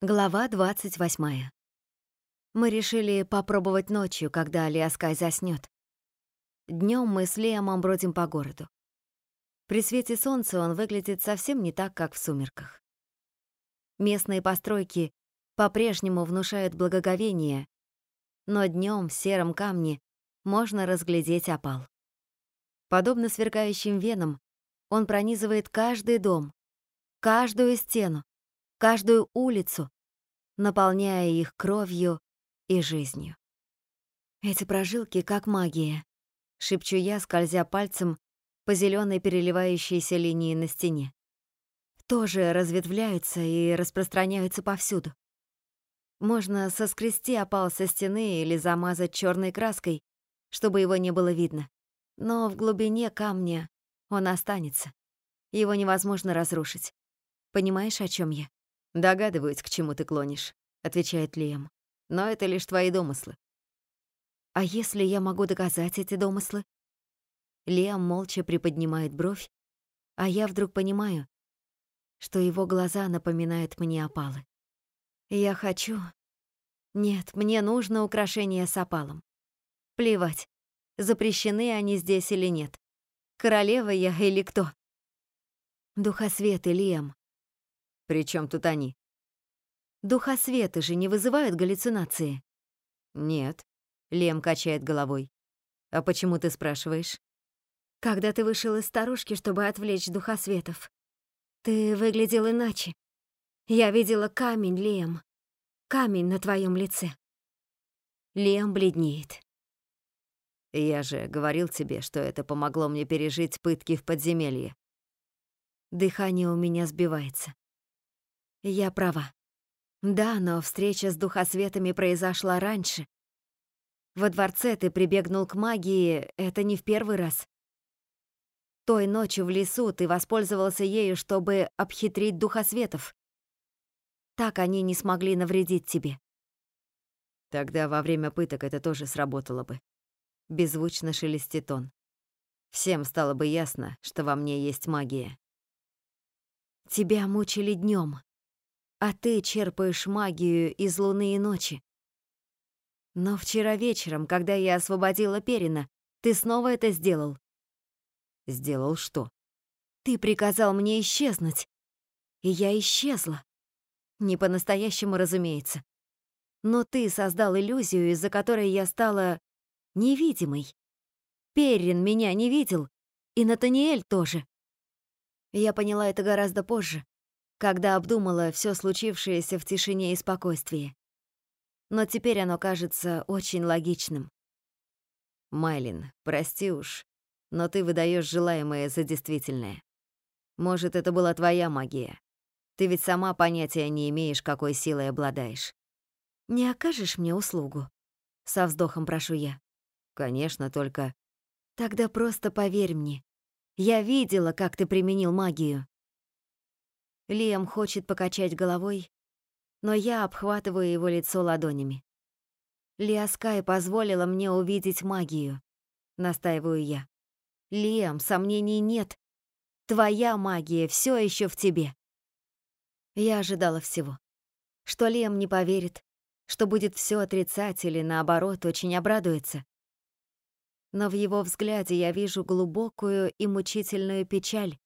Глава 28. Мы решили попробовать ночью, когда Лиаскай заснёт. Днём мы с Лиамом бродим по городу. При свете солнца он выглядит совсем не так, как в сумерках. Местные постройки по-прежнему внушают благоговение, но днём в сером камне можно разглядеть опал. Подобно сверкающим венам, он пронизывает каждый дом, каждую стену, каждую улицу, наполняя их кровью и жизнью. Эти прожилки как магия, шепчу я, скользя пальцем по зеленой переливающейся линии на стене. Тоже разветвляются и распространяются повсюду. Можно соскрести опал со стены или замазать черной краской, чтобы его не было видно. Но в глубине камня он останется. Его невозможно разрушить. Понимаешь, о чем я? «Догадываюсь, к чему ты клонишь», — отвечает Лиам. «Но это лишь твои домыслы». «А если я могу доказать эти домыслы?» Лиам молча приподнимает бровь, а я вдруг понимаю, что его глаза напоминают мне опалы. Я хочу... Нет, мне нужно украшение с опалом. Плевать, запрещены они здесь или нет. Королева я или кто? Духосвет, Лиам. Причем тут они? Духосветы же не вызывают галлюцинации? Нет. Лем качает головой. А почему ты спрашиваешь? Когда ты вышел из старушки, чтобы отвлечь духосветов, ты выглядел иначе. Я видела камень, Лем. Камень на твоем лице. Лем бледнеет. Я же говорил тебе, что это помогло мне пережить пытки в подземелье. Дыхание у меня сбивается. Я права. Да, но встреча с духосветами произошла раньше. Во дворце ты прибегнул к магии, это не в первый раз. Той ночью в лесу ты воспользовался ею, чтобы обхитрить духосветов. Так они не смогли навредить тебе. Тогда во время пыток это тоже сработало бы. Беззвучно шелестит он. Всем стало бы ясно, что во мне есть магия. Тебя мучили днем, а ты черпаешь магию из луны и ночи. Но вчера вечером, когда я освободила Перина, ты снова это сделал. Сделал что? Ты приказал мне исчезнуть. И я исчезла. Не по-настоящему, разумеется. Но ты создал иллюзию, из-за которой я стала невидимой. Перин меня не видел, и Натаниэль тоже. Я поняла это гораздо позже, когда обдумала все случившееся в тишине и спокойствии. Но теперь оно кажется очень логичным. Майлин, прости уж, но ты выдаешь желаемое за действительное. Может, это была твоя магия. Ты ведь сама понятия не имеешь, какой силой обладаешь. Не окажешь мне услугу? Со вздохом прошу я. Конечно, только... Тогда просто поверь мне. Я видела, как ты применил магию. Лиам хочет покачать головой, но я обхватываю его лицо ладонями. Лиаскай позволила мне увидеть магию, настаиваю я. Лиам, сомнений нет. Твоя магия все еще в тебе. Я ожидала всего. Что Лиам не поверит, что будет все отрицать или наоборот очень обрадуется. Но в его взгляде я вижу глубокую и мучительную печаль,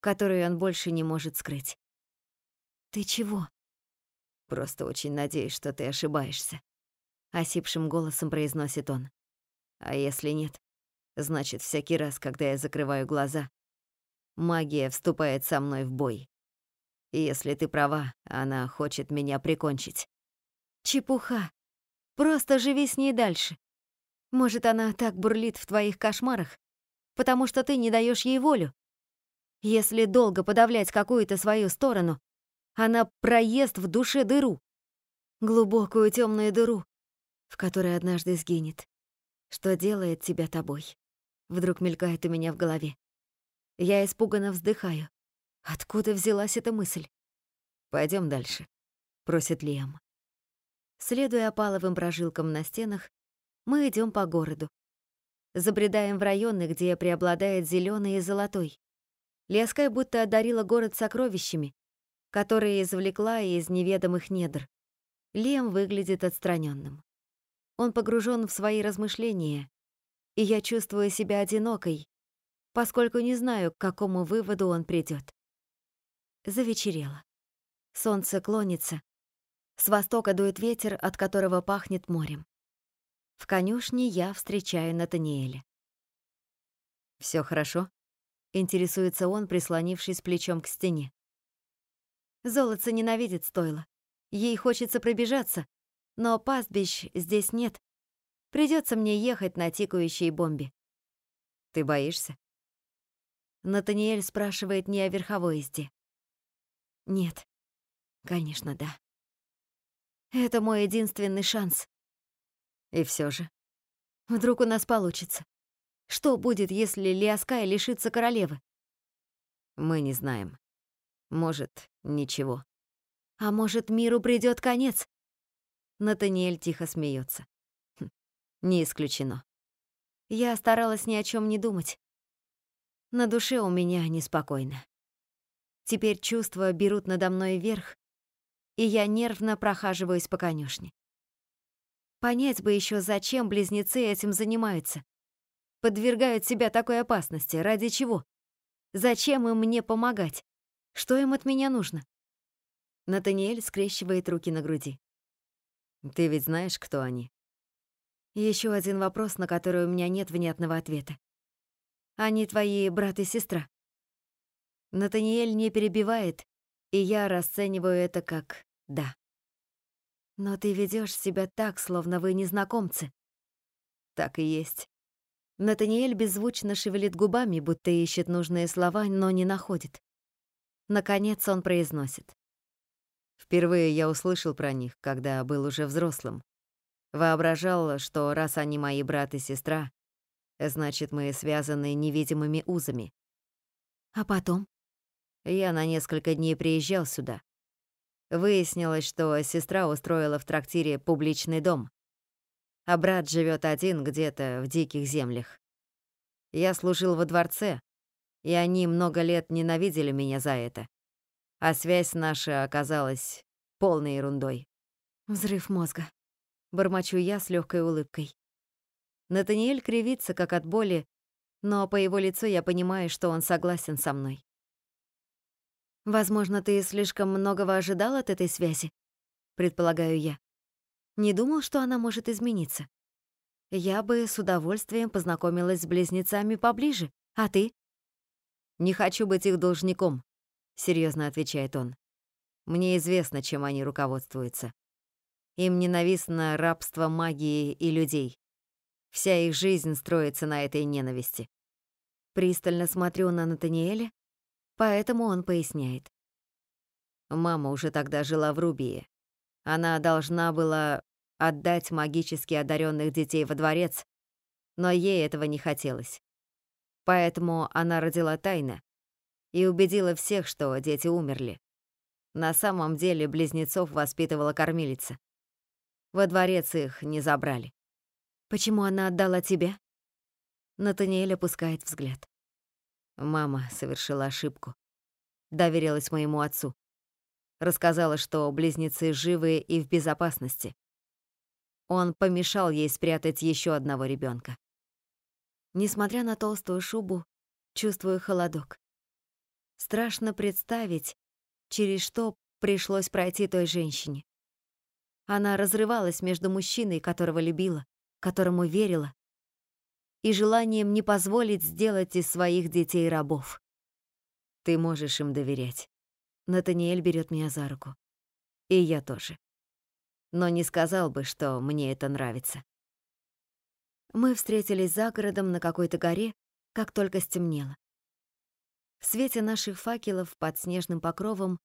которую он больше не может скрыть. «Ты чего?» «Просто очень надеюсь, что ты ошибаешься», — осипшим голосом произносит он. «А если нет, значит, всякий раз, когда я закрываю глаза, магия вступает со мной в бой. И если ты права, она хочет меня прикончить». «Чепуха. Просто живи с ней дальше. Может, она так бурлит в твоих кошмарах, потому что ты не даешь ей волю, если долго подавлять какую-то свою сторону, она проест в душе дыру. Глубокую темную дыру, в которой однажды сгинет. Что делает тебя тобой? Вдруг мелькает у меня в голове. Я испуганно вздыхаю. Откуда взялась эта мысль? Пойдем дальше, просит Лиам. Следуя опаловым прожилкам на стенах, мы идем по городу. Забредаем в районы, где преобладает зеленый и золотой. Леская будто одарила город сокровищами, которые извлекла из неведомых недр. Лем выглядит отстраненным. Он погружен в свои размышления, и я чувствую себя одинокой, поскольку не знаю, к какому выводу он придет. Завечерело. Солнце клонится. С востока дует ветер, от которого пахнет морем. В конюшне я встречаю Натаниэля. Все хорошо?» — интересуется он, прислонившись плечом к стене. Золотце ненавидит стойла. Ей хочется пробежаться, но пастбищ здесь нет. Придется мне ехать на тикающей бомбе. Ты боишься? Натаниэль спрашивает не о верховой езде. Нет. Конечно, да. Это мой единственный шанс. И все же. Вдруг у нас получится. Что будет, если Лиаскай лишится королевы? Мы не знаем. Может, ничего. А может, миру придёт конец? Натаниэль тихо смеется. Хм, не исключено. Я старалась ни о чём не думать. На душе у меня неспокойно. Теперь чувства берут надо мной верх, и я нервно прохаживаюсь по конюшне. Понять бы ещё, зачем близнецы этим занимаются. Подвергают себя такой опасности. Ради чего? Зачем им мне помогать? Что им от меня нужно? Натаниэль скрещивает руки на груди. Ты ведь знаешь, кто они? Еще один вопрос, на который у меня нет внятного ответа. Они твои брат и сестра. Натаниэль не перебивает, и я расцениваю это как «да». Но ты ведешь себя так, словно вы незнакомцы. Так и есть. Натаниэль беззвучно шевелит губами, будто ищет нужные слова, но не находит. Наконец он произносит. Впервые я услышал про них, когда был уже взрослым. Воображал, что раз они мои брат и сестра, значит, мы связаны невидимыми узами. А потом? Я на несколько дней приезжал сюда. Выяснилось, что сестра устроила в трактире публичный дом, а брат живет один где-то в диких землях. Я служил во дворце, и они много лет ненавидели меня за это. А связь наша оказалась полной ерундой. Взрыв мозга. Бормочу я с легкой улыбкой. Натаниэль кривится, как от боли, но по его лицу я понимаю, что он согласен со мной. «Возможно, ты слишком многого ожидал от этой связи», — предполагаю я. Не думал, что она может измениться. Я бы с удовольствием познакомилась с близнецами поближе, а ты? «Не хочу быть их должником», — серьезно отвечает он. «Мне известно, чем они руководствуются. Им ненавистно рабство магии и людей. Вся их жизнь строится на этой ненависти». Пристально смотрю на Натаниэля, поэтому он поясняет. Мама уже тогда жила в Рубии. Она должна была отдать магически одаренных детей во дворец, но ей этого не хотелось. Поэтому она родила тайно и убедила всех, что дети умерли. На самом деле близнецов воспитывала кормилица. Во дворец их не забрали. Почему она отдала тебя? Натаниэль опускает взгляд. Мама совершила ошибку. Доверилась моему отцу. Рассказала, что близнецы живы и в безопасности. Он помешал ей спрятать еще одного ребенка. Несмотря на толстую шубу, чувствую холодок. Страшно представить, через что пришлось пройти той женщине. Она разрывалась между мужчиной, которого любила, которому верила, и желанием не позволить сделать из своих детей рабов. Ты можешь им доверять. Натаниэль берет меня за руку. И я тоже. Но не сказал бы, что мне это нравится. Мы встретились за городом на какой-то горе, как только стемнело. В свете наших факелов под снежным покровом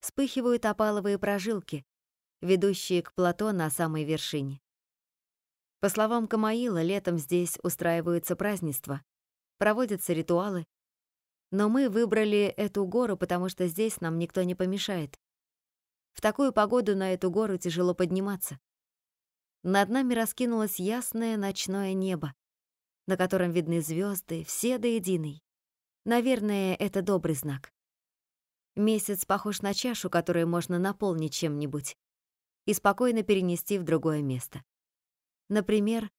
вспыхивают опаловые прожилки, ведущие к плато на самой вершине. По словам Камаила, летом здесь устраиваются празднества, проводятся ритуалы, но мы выбрали эту гору, потому что здесь нам никто не помешает. В такую погоду на эту гору тяжело подниматься. Над нами раскинулось ясное ночное небо, на котором видны звезды, все до единой. Наверное, это добрый знак. Месяц похож на чашу, которую можно наполнить чем-нибудь и спокойно перенести в другое место. Например,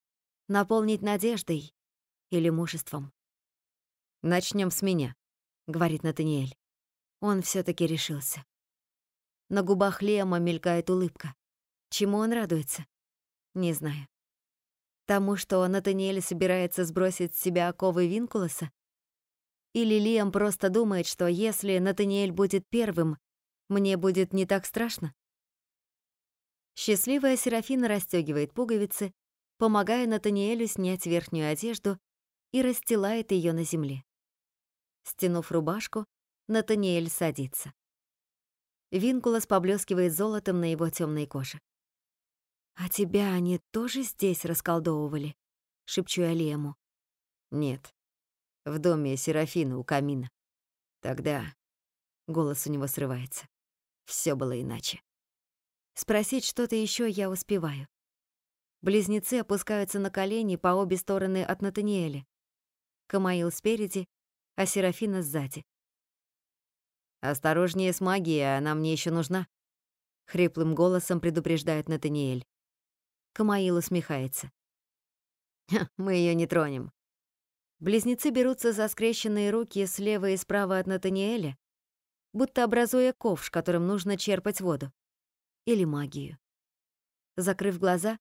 наполнить надеждой или мужеством. Начнем с меня, говорит Натаниэль. Он все таки решился. На губах Лема мелькает улыбка. Чему он радуется? Не знаю. Тому, что Натаниэль собирается сбросить с себя оковы Винкулоса? Или Лиам просто думает, что если Натаниэль будет первым, мне будет не так страшно? Счастливая Серафина расстегивает пуговицы, помогая Натаниэлю снять верхнюю одежду и расстилает ее на земле. Стянув рубашку, Натаниэль садится. Винкулос поблескивает золотом на его темной коже. «А тебя они тоже здесь расколдовывали?» — шепчу я Лему. «Нет. В доме Серафина у камина. Тогда...» — голос у него срывается. Все было иначе. Спросить что-то еще я успеваю. Близнецы опускаются на колени по обе стороны от Натаниэля. Камаил спереди, а Серафина сзади. «Осторожнее с магией, она мне еще нужна», — хриплым голосом предупреждает Натаниэль. Камаил усмехается. «Мы ее не тронем». Близнецы берутся за скрещенные руки слева и справа от Натаниэля, будто образуя ковш, которым нужно черпать воду. Или магию. Закрыв глаза,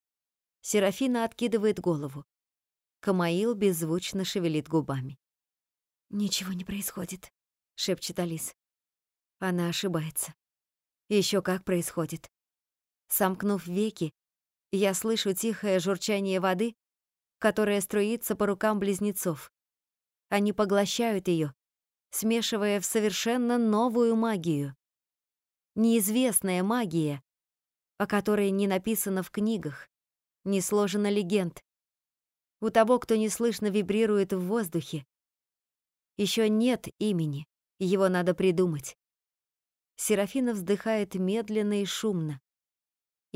Серафина откидывает голову. Камаил беззвучно шевелит губами. «Ничего не происходит», — шепчет Алис. Она ошибается. Еще как происходит. Сомкнув веки, я слышу тихое журчание воды, которая струится по рукам близнецов. Они поглощают ее, смешивая в совершенно новую магию. Неизвестная магия, о которой не написано в книгах, не сложено легенд. У того, кто неслышно вибрирует в воздухе, еще нет имени, его надо придумать. Серафина вздыхает медленно и шумно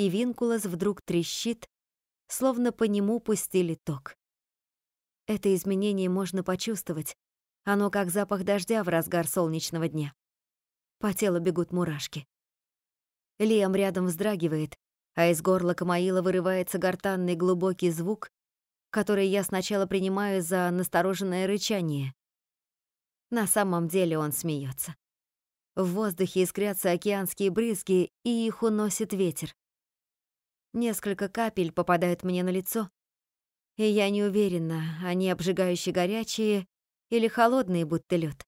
и Винкулос вдруг трещит, словно по нему пустили ток. Это изменение можно почувствовать. Оно как запах дождя в разгар солнечного дня. По телу бегут мурашки. Лиам рядом вздрагивает, а из горла Камаила вырывается гортанный глубокий звук, который я сначала принимаю за настороженное рычание. На самом деле он смеется. В воздухе искрятся океанские брызги, и их уносит ветер. Несколько капель попадают мне на лицо, и я не уверена, они обжигающе горячие или холодные, будто лед.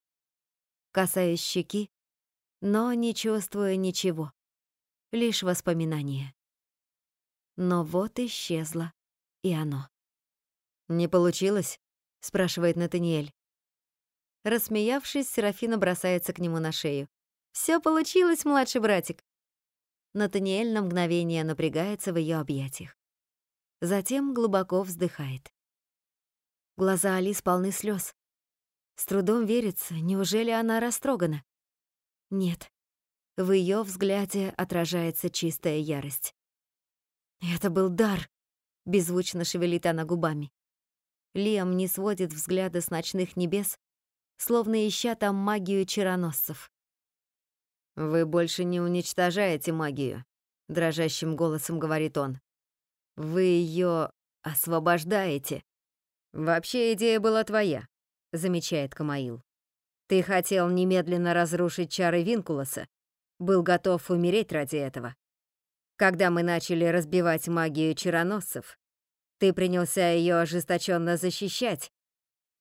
Касаюсь щеки, но не чувствую ничего, лишь воспоминания. Но вот исчезло и оно. «Не получилось?» — спрашивает Натаниэль. Рассмеявшись, Серафина бросается к нему на шею. «Всё получилось, младший братик. Натаниэль на мгновение напрягается в ее объятиях. Затем глубоко вздыхает. Глаза Алис полны слез. С трудом верится, неужели она растрогана? Нет. В ее взгляде отражается чистая ярость. Это был дар, беззвучно шевелит она губами. Лиам не сводит взгляда с ночных небес, словно ища там магию чароносцев. «Вы больше не уничтожаете магию», — дрожащим голосом говорит он. «Вы ее освобождаете». «Вообще идея была твоя», — замечает Камаил. «Ты хотел немедленно разрушить чары Винкулоса, был готов умереть ради этого. Когда мы начали разбивать магию чароносцев, ты принялся ее ожесточенно защищать,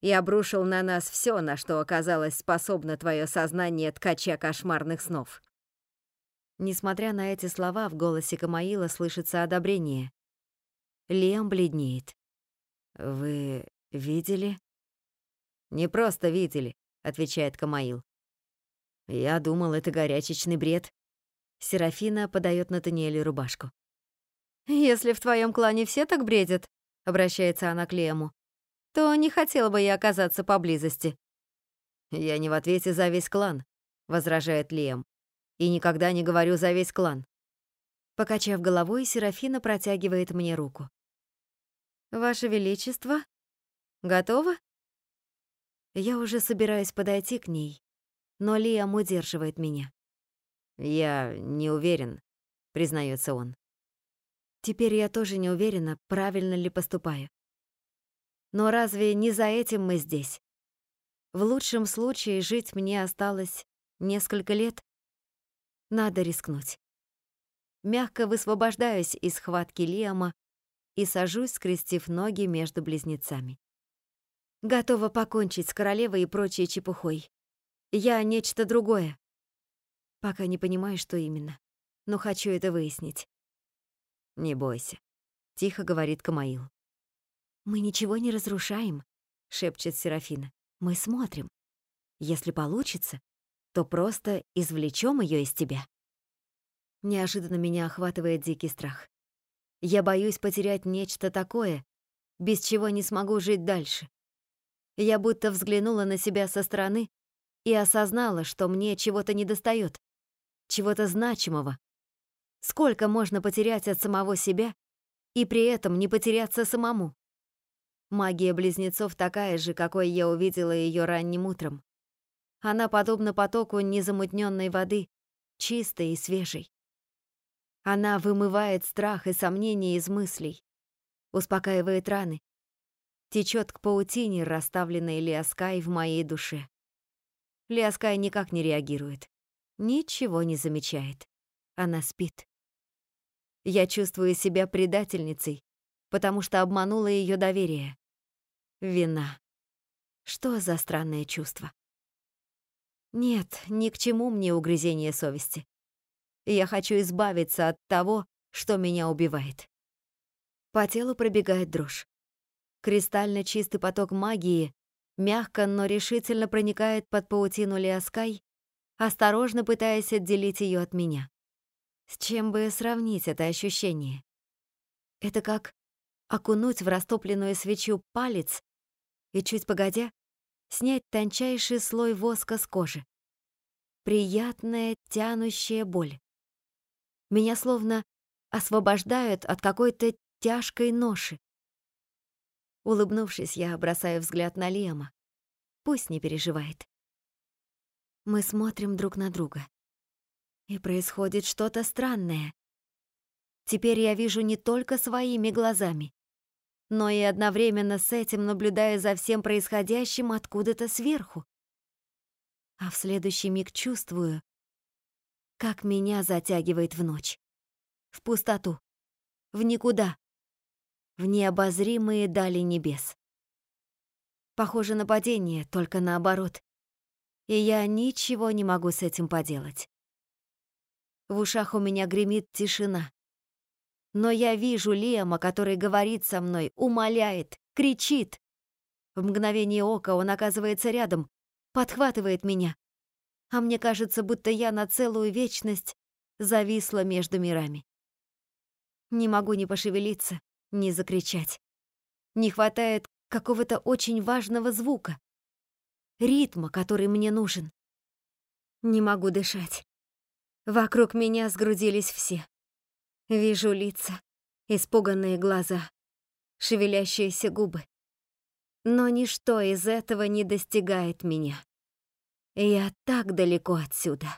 и обрушил на нас все, на что оказалось способно твое сознание ткача кошмарных снов. Несмотря на эти слова, в голосе Камаила слышится одобрение. Лем бледнеет. «Вы видели?» «Не просто видели», — отвечает Камаил. «Я думал, это горячечный бред». Серафина подает Натаниэлю рубашку. «Если в твоем клане все так бредят», — обращается она к Лему, то не хотела бы я оказаться поблизости. «Я не в ответе за весь клан», — возражает Лем. «И никогда не говорю за весь клан». Покачав головой, Серафина протягивает мне руку. «Ваше Величество, готово?» Я уже собираюсь подойти к ней, но Лиам удерживает меня. «Я не уверен», — признается он. Теперь я тоже не уверена, правильно ли поступаю. Но разве не за этим мы здесь? В лучшем случае жить мне осталось несколько лет. Надо рискнуть. Мягко высвобождаюсь из схватки Лиама и сажусь, скрестив ноги между близнецами. Готова покончить с королевой и прочей чепухой. Я нечто другое. Пока не понимаю, что именно, но хочу это выяснить. «Не бойся», — тихо говорит Камаил. «Мы ничего не разрушаем», — шепчет Серафина. «Мы смотрим. Если получится, то просто извлечем ее из тебя». Неожиданно меня охватывает дикий страх. Я боюсь потерять нечто такое, без чего не смогу жить дальше. Я будто взглянула на себя со стороны и осознала, что мне чего-то недостает, чего-то значимого. Сколько можно потерять от самого себя и при этом не потеряться самому? Магия близнецов такая же, какой я увидела ее ранним утром. Она подобна потоку незамутненной воды, чистой и свежей. Она вымывает страх и сомнения из мыслей, успокаивает раны, течет к паутине, расставленной Лиаскай в моей душе. Лиаскай никак не реагирует, ничего не замечает. Она спит. Я чувствую себя предательницей, потому что обманула ее доверие. Вина. Что за странное чувство? Нет, ни к чему мне угрызение совести. Я хочу избавиться от того, что меня убивает. По телу пробегает дрожь. Кристально чистый поток магии мягко, но решительно проникает под паутину Лиаскай, осторожно пытаясь отделить ее от меня. С чем бы сравнить это ощущение? Это как окунуть в растопленную свечу палец и чуть погодя снять тончайший слой воска с кожи. Приятная тянущая боль. Меня словно освобождают от какой-то тяжкой ноши. Улыбнувшись, я бросаю взгляд на Лема. Пусть не переживает. Мы смотрим друг на друга. И происходит что-то странное. Теперь я вижу не только своими глазами, но и одновременно с этим наблюдаю за всем происходящим откуда-то сверху. А в следующий миг чувствую, как меня затягивает в ночь. В пустоту. В никуда. В необозримые дали небес. Похоже на падение, только наоборот. И я ничего не могу с этим поделать. В ушах у меня гремит тишина. Но я вижу Лема, который говорит со мной, умоляет, кричит. В мгновение ока он оказывается рядом, подхватывает меня, а мне кажется, будто я на целую вечность зависла между мирами. Не могу ни пошевелиться, ни закричать. Не хватает какого-то очень важного звука, ритма, который мне нужен. Не могу дышать. Вокруг меня сгрудились все. Вижу лица, испуганные глаза, шевелящиеся губы. Но ничто из этого не достигает меня. Я так далеко отсюда.